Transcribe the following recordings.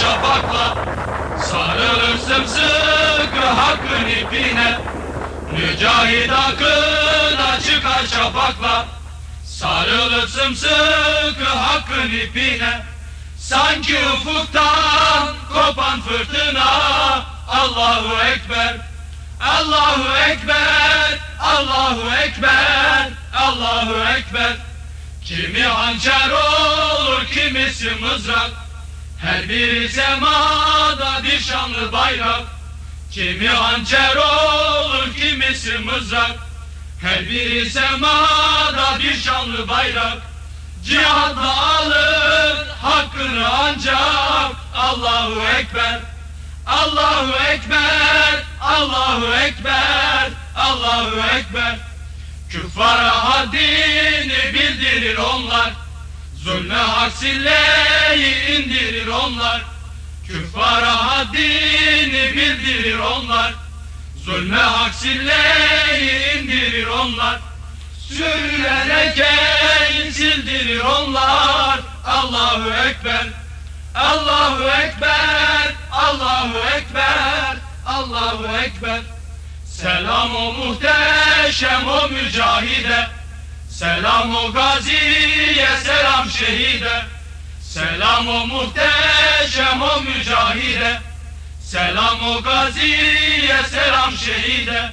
şafakla Sarılır sımsıkı hakkın ipine Mücahit akına çıkar şafakla Sarılıp sımsıkı hakkın ipine Sanki ufuktan kopan fırtına Allahu Ekber Allahu Ekber Allahu Ekber Allahu Ekber Kimi hançer olur kimisi mızrak. Her biri semada bir şanlı bayrak. Kimi hançer olur kimisi mızrak. Her biri semada bir şanlı bayrak. Cihadla alır hakkını ancak Allahu Ekber. Allahu Ekber Allahu Ekber Allahu Ekber Küffara haddini bildirir onlar. Zulme haksilleyi indirir onlar. Küffara haddini bildirir onlar. Zulme haksilleyi indirir onlar. Sürülerek sildirir onlar. Allahu Ekber Allahu Ekber Allahu Ekber Allahu Ekber Selam o muhteşem o mücahide. Selam o gaziye selam şehide. Selam o muhteşem o mücahide. Selam o gaziye selam şehide.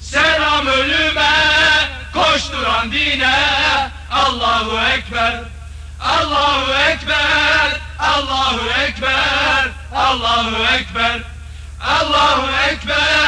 Selam ölüme koşturan dine. Allahu Ekber Allahu Ekber Allahu Ekber Allahu Ekber Allahu Ekber